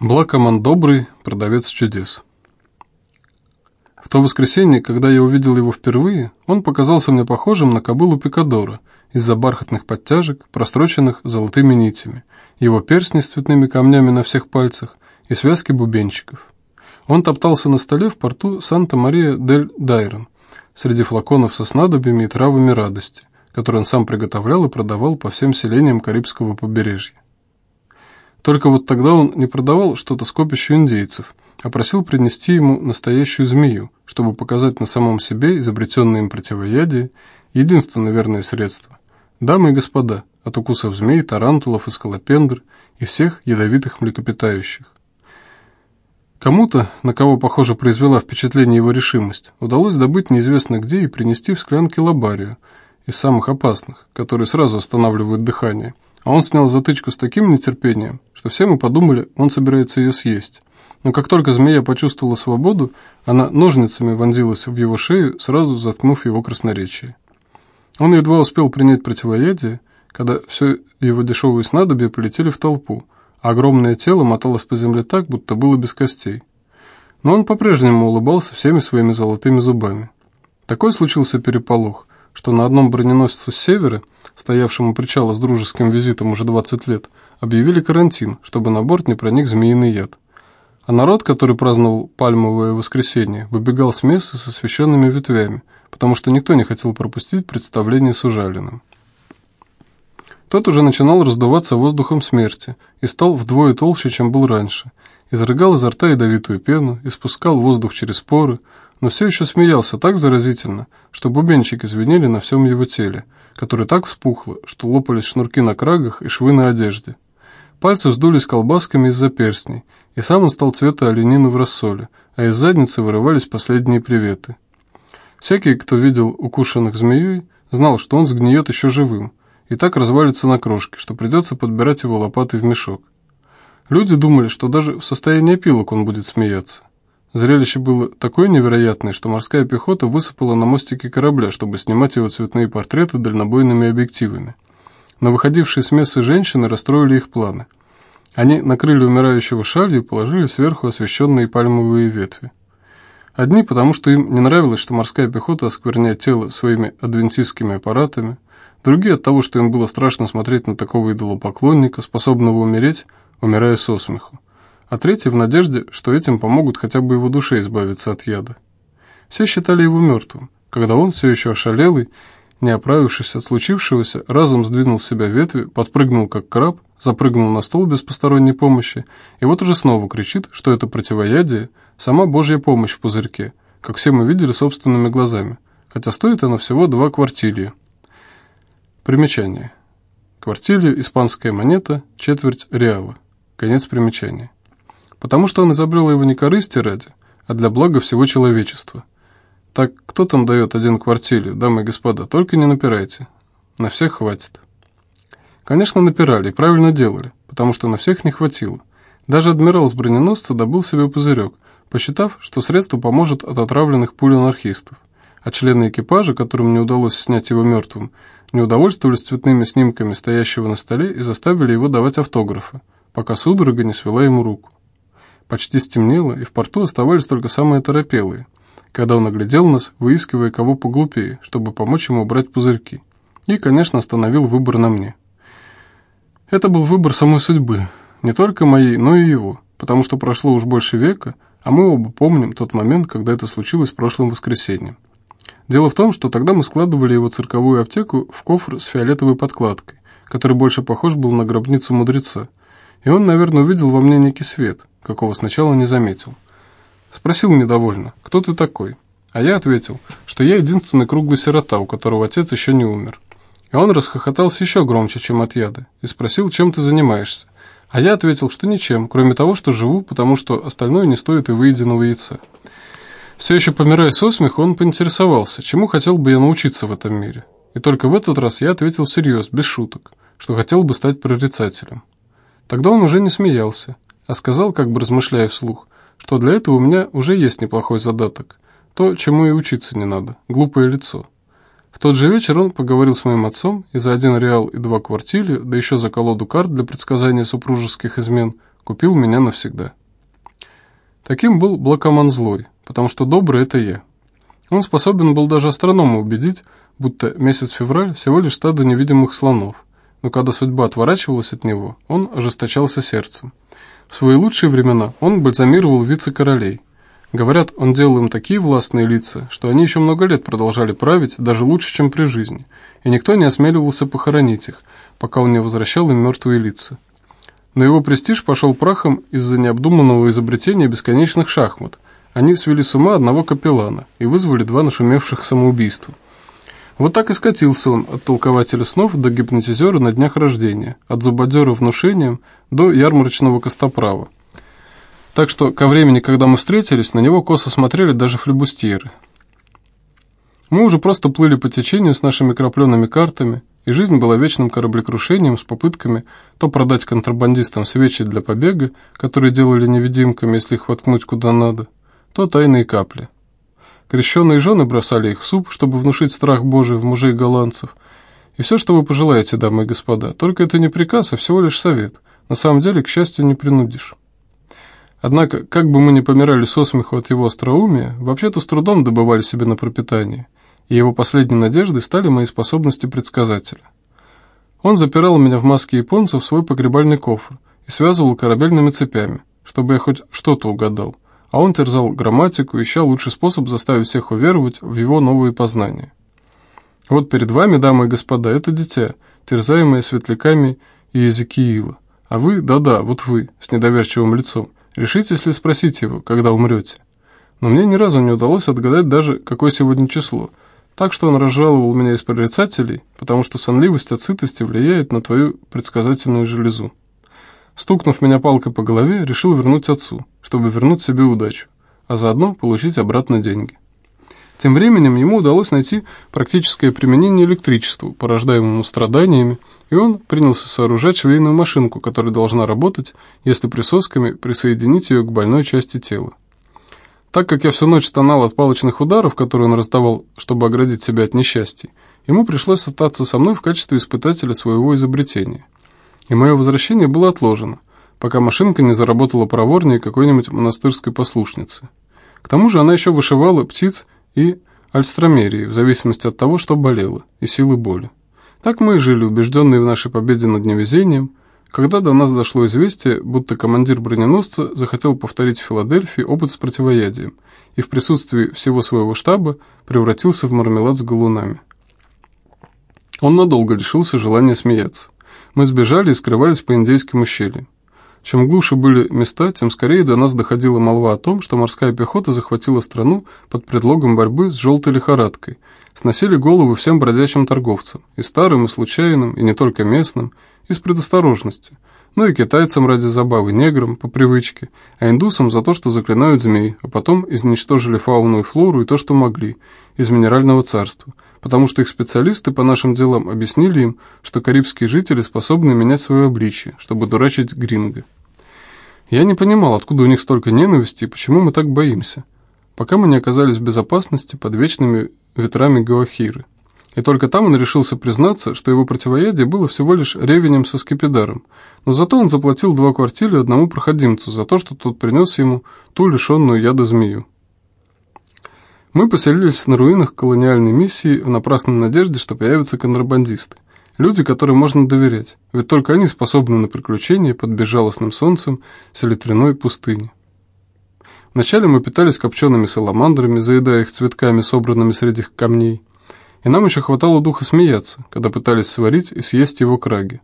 Блакоман добрый, продавец чудес. В то воскресенье, когда я увидел его впервые, он показался мне похожим на кобылу Пикадора из-за бархатных подтяжек, простроченных золотыми нитями, его перстни с цветными камнями на всех пальцах и связки бубенчиков. Он топтался на столе в порту Санта-Мария-дель-Дайрон среди флаконов со снадобьями и травами радости, которые он сам приготовлял и продавал по всем селениям Карибского побережья. Только вот тогда он не продавал что-то скопищу индейцев, а просил принести ему настоящую змею, чтобы показать на самом себе изобретенное им противоядие, единственное верное средство. Дамы и господа, от укусов змей, тарантулов и скалопендр и всех ядовитых млекопитающих. Кому-то, на кого, похоже, произвела впечатление его решимость, удалось добыть неизвестно где и принести в склянке лабарию, из самых опасных, которые сразу останавливают дыхание – а он снял затычку с таким нетерпением, что все мы подумали, он собирается ее съесть. Но как только змея почувствовала свободу, она ножницами вонзилась в его шею, сразу заткнув его красноречие. Он едва успел принять противоядие, когда все его дешевые снадобья полетели в толпу, а огромное тело моталось по земле так, будто было без костей. Но он по-прежнему улыбался всеми своими золотыми зубами. Такой случился переполох, что на одном броненосце с севера, стоявшем у причала с дружеским визитом уже 20 лет, объявили карантин, чтобы на борт не проник змеиный яд. А народ, который праздновал пальмовое воскресенье, выбегал с места со священными ветвями, потому что никто не хотел пропустить представление с ужаленным. Тот уже начинал раздуваться воздухом смерти и стал вдвое толще, чем был раньше. Изрыгал изо рта ядовитую пену, испускал воздух через поры, но все еще смеялся так заразительно, что бубенчики звенели на всем его теле, которое так вспухло, что лопались шнурки на крагах и швы на одежде. Пальцы вздулись колбасками из-за перстней, и сам он стал цвета оленины в рассоле, а из задницы вырывались последние приветы. Всякий, кто видел укушенных змеей, знал, что он сгниет еще живым, и так развалится на крошки, что придется подбирать его лопатой в мешок. Люди думали, что даже в состоянии пилок он будет смеяться. Зрелище было такое невероятное, что морская пехота высыпала на мостике корабля, чтобы снимать его цветные портреты дальнобойными объективами. Но выходившие с места женщины расстроили их планы. Они накрыли умирающего шалью и положили сверху освещенные пальмовые ветви. Одни потому, что им не нравилось, что морская пехота оскверняет тело своими адвентистскими аппаратами, другие от того, что им было страшно смотреть на такого идолопоклонника, способного умереть, умирая со смеху а третий в надежде, что этим помогут хотя бы его душе избавиться от яда. Все считали его мертвым, когда он, все еще ошалелый, не оправившись от случившегося, разом сдвинул с себя ветви, подпрыгнул как краб, запрыгнул на стол без посторонней помощи, и вот уже снова кричит, что это противоядие, сама Божья помощь в пузырьке, как все мы видели собственными глазами, хотя стоит она всего два квартилья. Примечание. Квартилью – испанская монета, четверть реала. Конец примечания потому что он изобрел его не корысти ради, а для блага всего человечества. Так кто там дает один квартиле, дамы и господа, только не напирайте. На всех хватит. Конечно, напирали и правильно делали, потому что на всех не хватило. Даже адмирал с броненосца добыл себе пузырек, посчитав, что средство поможет от отравленных пуль анархистов. А члены экипажа, которым не удалось снять его мертвым, не удовольствовались цветными снимками стоящего на столе и заставили его давать автографы, пока судорога не свела ему руку. Почти стемнело, и в порту оставались только самые торопелые, когда он оглядел нас, выискивая кого поглупее, чтобы помочь ему убрать пузырьки. И, конечно, остановил выбор на мне. Это был выбор самой судьбы, не только моей, но и его, потому что прошло уж больше века, а мы оба помним тот момент, когда это случилось прошлым воскресеньем. Дело в том, что тогда мы складывали его цирковую аптеку в кофр с фиолетовой подкладкой, который больше похож был на гробницу мудреца, и он, наверное, увидел во мне некий свет, какого сначала не заметил. Спросил недовольно, кто ты такой? А я ответил, что я единственный круглый сирота, у которого отец еще не умер. И он расхохотался еще громче, чем от яда, и спросил, чем ты занимаешься. А я ответил, что ничем, кроме того, что живу, потому что остальное не стоит и выеденного яйца. Все еще помирая со смеху, он поинтересовался, чему хотел бы я научиться в этом мире. И только в этот раз я ответил всерьез, без шуток, что хотел бы стать прорицателем. Тогда он уже не смеялся, а сказал, как бы размышляя вслух, что для этого у меня уже есть неплохой задаток, то, чему и учиться не надо, глупое лицо. В тот же вечер он поговорил с моим отцом и за один реал и два квартири, да еще за колоду карт для предсказания супружеских измен, купил меня навсегда. Таким был Блокоман злой, потому что добрый – это я. Он способен был даже астронома убедить, будто месяц февраль всего лишь стадо невидимых слонов, но когда судьба отворачивалась от него, он ожесточался сердцем. В свои лучшие времена он бальзамировал вице-королей. Говорят, он делал им такие властные лица, что они еще много лет продолжали править, даже лучше, чем при жизни, и никто не осмеливался похоронить их, пока он не возвращал им мертвые лица. Но его престиж пошел прахом из-за необдуманного изобретения бесконечных шахмат. Они свели с ума одного капеллана и вызвали два нашумевших самоубийства. Вот так и скатился он от толкователя снов до гипнотизера на днях рождения, от зубодера внушением до ярмарочного костоправа. Так что ко времени, когда мы встретились, на него косо смотрели даже флебустьеры. Мы уже просто плыли по течению с нашими крапленными картами, и жизнь была вечным кораблекрушением с попытками то продать контрабандистам свечи для побега, которые делали невидимками, если их воткнуть куда надо, то тайные капли. Крещенные жены бросали их в суп, чтобы внушить страх Божий в мужей голландцев. И все, что вы пожелаете, дамы и господа, только это не приказ, а всего лишь совет. На самом деле, к счастью, не принудишь. Однако, как бы мы ни помирали со смеху от его остроумия, вообще-то с трудом добывали себе на пропитание – и его последней надеждой стали мои способности предсказателя. Он запирал меня в маске японца в свой погребальный кофр и связывал корабельными цепями, чтобы я хоть что-то угадал, а он терзал грамматику, ища лучший способ заставить всех уверовать в его новые познания. Вот перед вами, дамы и господа, это дитя, терзаемое светляками и Езекиила. А вы, да-да, вот вы, с недоверчивым лицом, решитесь ли спросить его, когда умрете? Но мне ни разу не удалось отгадать даже, какое сегодня число – так что он разжаловал меня из прорицателей, потому что сонливость от сытости влияет на твою предсказательную железу. Стукнув меня палкой по голове, решил вернуть отцу, чтобы вернуть себе удачу, а заодно получить обратно деньги. Тем временем ему удалось найти практическое применение электричеству, порождаемому страданиями, и он принялся сооружать швейную машинку, которая должна работать, если присосками присоединить ее к больной части тела. Так как я всю ночь стонал от палочных ударов, которые он раздавал, чтобы оградить себя от несчастий, ему пришлось остаться со мной в качестве испытателя своего изобретения. И мое возвращение было отложено, пока машинка не заработала проворнее какой-нибудь монастырской послушницы. К тому же она еще вышивала птиц и альстромерии, в зависимости от того, что болело, и силы боли. Так мы и жили, убежденные в нашей победе над невезением, когда до нас дошло известие, будто командир броненосца захотел повторить в Филадельфии опыт с противоядием и в присутствии всего своего штаба превратился в мармелад с галунами. Он надолго лишился желания смеяться. Мы сбежали и скрывались по индейским ущельям. Чем глуше были места, тем скорее до нас доходила молва о том, что морская пехота захватила страну под предлогом борьбы с желтой лихорадкой, сносили головы всем бродячим торговцам, и старым, и случайным, и не только местным, из предосторожности, ну и китайцам ради забавы, неграм по привычке, а индусам за то, что заклинают змей, а потом изничтожили фауну и флору и то, что могли, из минерального царства, потому что их специалисты по нашим делам объяснили им, что карибские жители способны менять свое обличие, чтобы дурачить гринго. Я не понимал, откуда у них столько ненависти и почему мы так боимся, пока мы не оказались в безопасности под вечными ветрами Гуахиры. И только там он решился признаться, что его противоядие было всего лишь ревенем со скипидаром, но зато он заплатил два квартиры одному проходимцу за то, что тот принес ему ту лишенную яда змею. Мы поселились на руинах колониальной миссии в напрасной надежде, что появятся контрабандисты. Люди, которым можно доверять, ведь только они способны на приключения под безжалостным солнцем селитряной пустыни. Вначале мы питались копчеными саламандрами, заедая их цветками, собранными среди камней и нам еще хватало духа смеяться, когда пытались сварить и съесть его краги.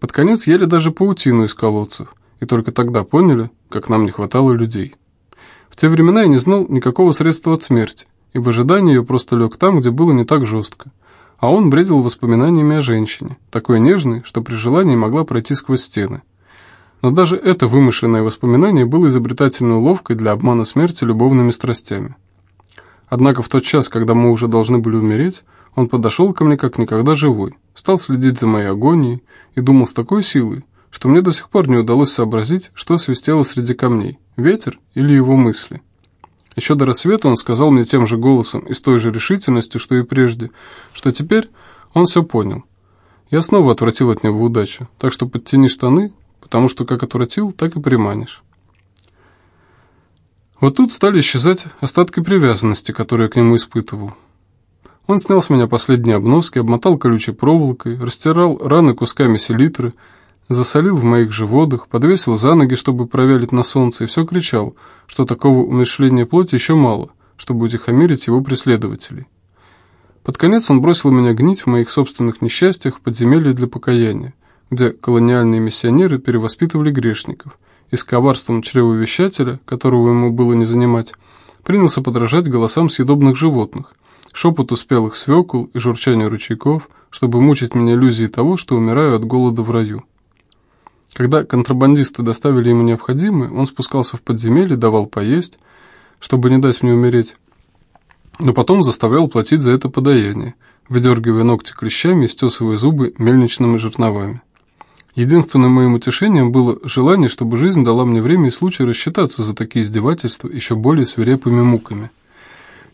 Под конец ели даже паутину из колодцев, и только тогда поняли, как нам не хватало людей. В те времена я не знал никакого средства от смерти, и в ожидании я просто лег там, где было не так жестко. А он бредил воспоминаниями о женщине, такой нежной, что при желании могла пройти сквозь стены. Но даже это вымышленное воспоминание было изобретательной уловкой для обмана смерти любовными страстями. Однако в тот час, когда мы уже должны были умереть, он подошел ко мне как никогда живой, стал следить за моей агонией и думал с такой силой, что мне до сих пор не удалось сообразить, что свистело среди камней, ветер или его мысли. Еще до рассвета он сказал мне тем же голосом и с той же решительностью, что и прежде, что теперь он все понял. Я снова отвратил от него удачу, так что подтяни штаны, потому что как отвратил, так и приманишь. Вот тут стали исчезать остатки привязанности, которые я к нему испытывал. Он снял с меня последние обноски, обмотал колючей проволокой, растирал раны кусками селитры, засолил в моих же водах, подвесил за ноги, чтобы провялить на солнце, и все кричал, что такого умершления плоти еще мало, чтобы утихомирить его преследователей. Под конец он бросил меня гнить в моих собственных несчастьях в подземелье для покаяния, где колониальные миссионеры перевоспитывали грешников, и с коварством чревовещателя, которого ему было не занимать, принялся подражать голосам съедобных животных – шепоту спелых свекул и журчанию ручейков, чтобы мучить меня иллюзией того, что умираю от голода в раю. Когда контрабандисты доставили ему необходимое, он спускался в подземелье, давал поесть, чтобы не дать мне умереть, но потом заставлял платить за это подаяние, выдергивая ногти клещами и стесывая зубы мельничными жерновами. Единственным моим утешением было желание, чтобы жизнь дала мне время и случай рассчитаться за такие издевательства еще более свирепыми муками.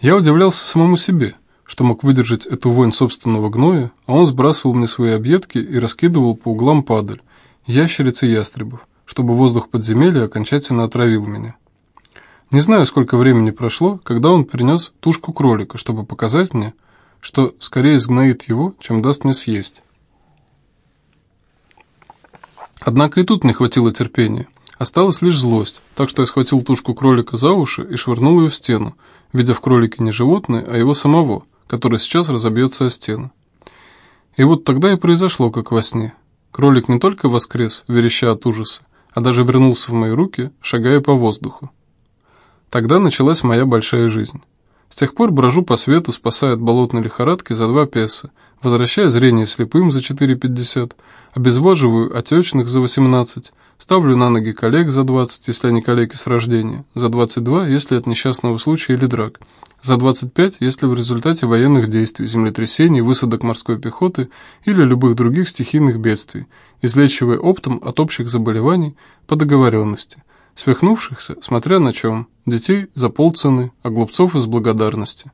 Я удивлялся самому себе, что мог выдержать эту вонь собственного гноя, а он сбрасывал мне свои объедки и раскидывал по углам падаль, ящериц и ястребов, чтобы воздух подземелья окончательно отравил меня. Не знаю, сколько времени прошло, когда он принес тушку кролика, чтобы показать мне, что скорее сгноит его, чем даст мне съесть. Однако и тут не хватило терпения. Осталась лишь злость, так что я схватил тушку кролика за уши и швырнул ее в стену, видя в кролике не животное, а его самого, который сейчас разобьется о стену. И вот тогда и произошло, как во сне. Кролик не только воскрес, вереща от ужаса, а даже вернулся в мои руки, шагая по воздуху. Тогда началась моя большая жизнь. С тех пор брожу по свету, спасая от болотной лихорадки за два песо, возвращая зрение слепым за 4,50, обезвоживаю отечных за 18, ставлю на ноги коллег за 20, если они коллеги с рождения, за 22, если от несчастного случая или драк, за 25, если в результате военных действий, землетрясений, высадок морской пехоты или любых других стихийных бедствий, излечивая оптом от общих заболеваний по договоренности, свихнувшихся, смотря на чем, детей за полцены, а глупцов из благодарности.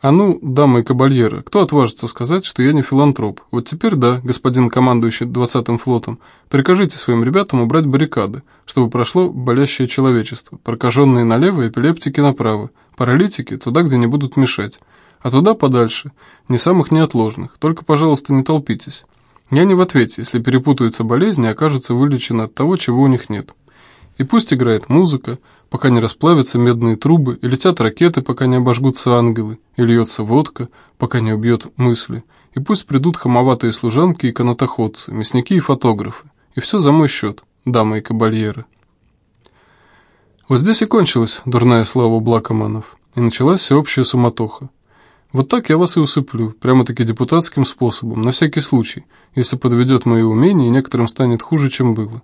А ну, дамы и кабальеры, кто отважится сказать, что я не филантроп? Вот теперь да, господин командующий 20-м флотом, прикажите своим ребятам убрать баррикады, чтобы прошло болящее человечество, прокаженные налево, эпилептики направо, паралитики туда, где не будут мешать, а туда подальше, не самых неотложных, только, пожалуйста, не толпитесь. Я не в ответе, если перепутаются болезни и окажутся вылечены от того, чего у них нет. И пусть играет музыка, пока не расплавятся медные трубы, и летят ракеты, пока не обожгутся ангелы, и льется водка, пока не убьет мысли, и пусть придут хамоватые служанки и канатоходцы, мясники и фотографы, и все за мой счет, дамы и кабальеры. Вот здесь и кончилась дурная слава Блакоманов, и началась всеобщая суматоха. Вот так я вас и усыплю, прямо-таки депутатским способом, на всякий случай, если подведет мои умения и некоторым станет хуже, чем было.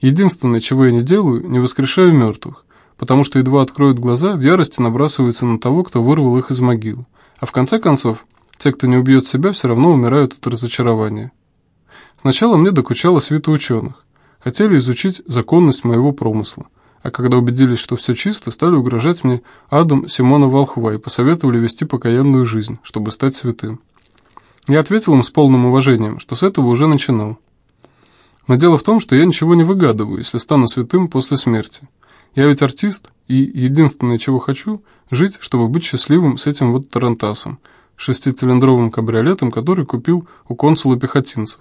Единственное, чего я не делаю, не воскрешаю мертвых, потому что едва откроют глаза, в ярости набрасываются на того, кто вырвал их из могил. А в конце концов, те, кто не убьет себя, все равно умирают от разочарования. Сначала мне докучала свита ученых. Хотели изучить законность моего промысла. А когда убедились, что все чисто, стали угрожать мне адом Симона Волхва и посоветовали вести покаянную жизнь, чтобы стать святым. Я ответил им с полным уважением, что с этого уже начинал. Но дело в том, что я ничего не выгадываю, если стану святым после смерти. Я ведь артист, и единственное, чего хочу, жить, чтобы быть счастливым с этим вот Тарантасом, шестицилиндровым кабриолетом, который купил у консула пехотинцев.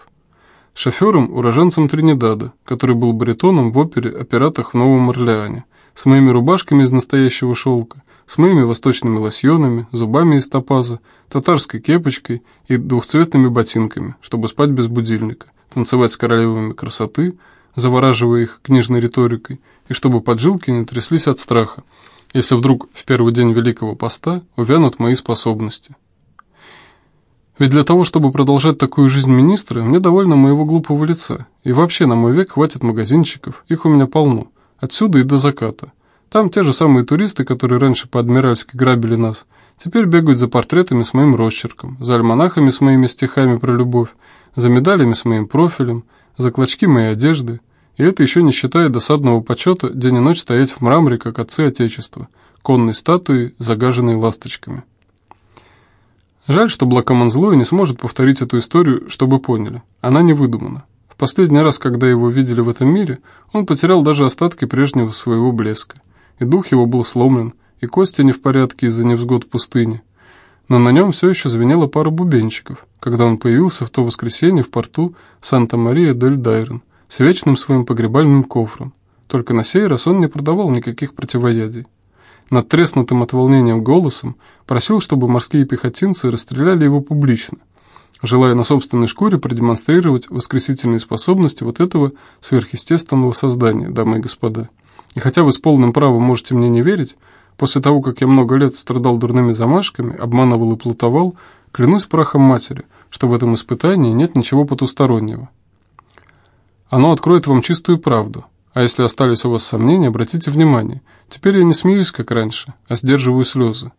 Шофером, уроженцем Тринидада, который был баритоном в опере о пиратах в Новом Орлеане, с моими рубашками из настоящего шелка, с моими восточными лосьонами, зубами из топаза, татарской кепочкой и двухцветными ботинками, чтобы спать без будильника, танцевать с королевами красоты, завораживая их книжной риторикой, и чтобы поджилки не тряслись от страха, если вдруг в первый день Великого Поста увянут мои способности. Ведь для того, чтобы продолжать такую жизнь министра, мне довольно моего глупого лица, и вообще на мой век хватит магазинчиков, их у меня полно, отсюда и до заката. Там те же самые туристы, которые раньше по-адмиральски грабили нас, теперь бегают за портретами с моим росчерком, за альманахами с моими стихами про любовь, за медалями с моим профилем, за клочки моей одежды, и это еще не считая досадного почета день и ночь стоять в мраморе, как отцы Отечества, конной статуи, загаженной ласточками. Жаль, что Блакамон злой не сможет повторить эту историю, чтобы поняли. Она не выдумана. В последний раз, когда его видели в этом мире, он потерял даже остатки прежнего своего блеска. И дух его был сломлен, и кости не в порядке из-за невзгод пустыни. Но на нем все еще звенела пара бубенчиков, когда он появился в то воскресенье в порту Санта-Мария-дель-Дарьен с вечным своим погребальным кофром. Только на сей раз он не продавал никаких противоядий. Над треснутым от волнения голосом просил, чтобы морские пехотинцы расстреляли его публично, желая на собственной шкуре продемонстрировать воскресительные способности вот этого сверхъестественного создания, дамы и господа. И хотя вы с полным правом можете мне не верить, после того, как я много лет страдал дурными замашками, обманывал и плутовал, клянусь прахом матери, что в этом испытании нет ничего потустороннего. Оно откроет вам чистую правду, а если остались у вас сомнения, обратите внимание. Теперь я не смеюсь, как раньше, а сдерживаю слезы.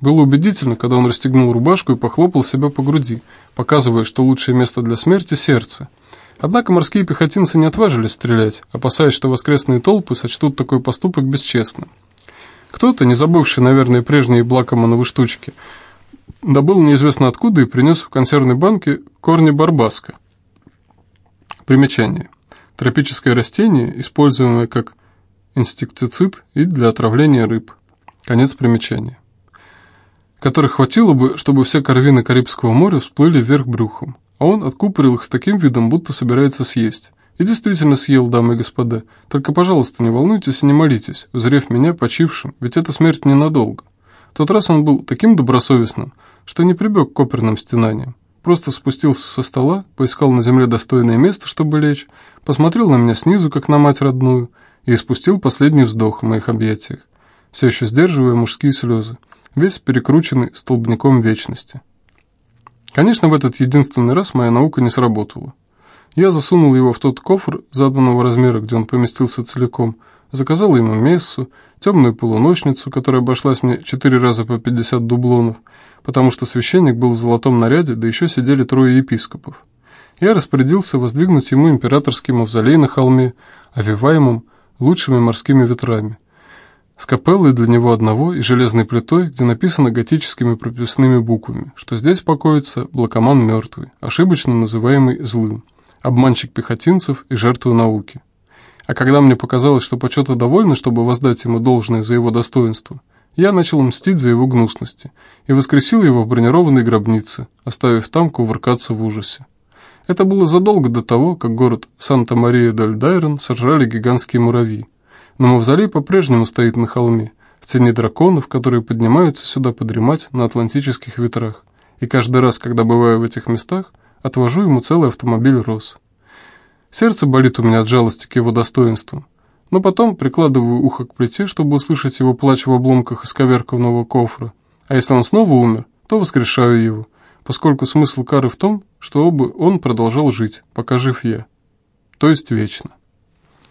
Было убедительно, когда он расстегнул рубашку и похлопал себя по груди, показывая, что лучшее место для смерти – сердце. Однако морские пехотинцы не отважились стрелять, опасаясь, что воскресные толпы сочтут такой поступок бесчестным. Кто-то, не забывший, наверное, прежние Блакомановы штучки, добыл неизвестно откуда и принес в консервной банке корни барбаска. Примечание. Тропическое растение, используемое как инсектицид и для отравления рыб. Конец примечания. Которых хватило бы, чтобы все корвины Карибского моря всплыли вверх брюхом, а он откупорил их с таким видом, будто собирается съесть. И действительно съел, дамы и господа. Только, пожалуйста, не волнуйтесь и не молитесь, узрев меня почившим, ведь эта смерть ненадолго. В тот раз он был таким добросовестным, что не прибег к оперным стенаниям. Просто спустился со стола, поискал на земле достойное место, чтобы лечь, посмотрел на меня снизу, как на мать родную, и испустил последний вздох в моих объятиях, все еще сдерживая мужские слезы, весь перекрученный столбняком вечности. Конечно, в этот единственный раз моя наука не сработала. Я засунул его в тот кофр заданного размера, где он поместился целиком, заказал ему мессу, темную полуночницу, которая обошлась мне четыре раза по 50 дублонов, потому что священник был в золотом наряде, да еще сидели трое епископов. Я распорядился воздвигнуть ему императорский мавзолей на холме, овиваемом лучшими морскими ветрами, с капеллой для него одного и железной плитой, где написано готическими прописными буквами, что здесь покоится блокоман мертвый, ошибочно называемый злым, обманщик пехотинцев и жертва науки. А когда мне показалось, что почета довольно, чтобы воздать ему должное за его достоинство, я начал мстить за его гнусности и воскресил его в бронированной гробнице, оставив там кувыркаться в ужасе. Это было задолго до того, как город Санта-Мария-дель-Дайрон сожрали гигантские муравьи. Но мавзолей по-прежнему стоит на холме, в тени драконов, которые поднимаются сюда подремать на атлантических ветрах. И каждый раз, когда бываю в этих местах, отвожу ему целый автомобиль роз. Сердце болит у меня от жалости к его достоинству, но потом прикладываю ухо к плите, чтобы услышать его плач в обломках исковерканного кофра, а если он снова умер, то воскрешаю его поскольку смысл кары в том, что оба он продолжал жить, пока жив я, то есть вечно.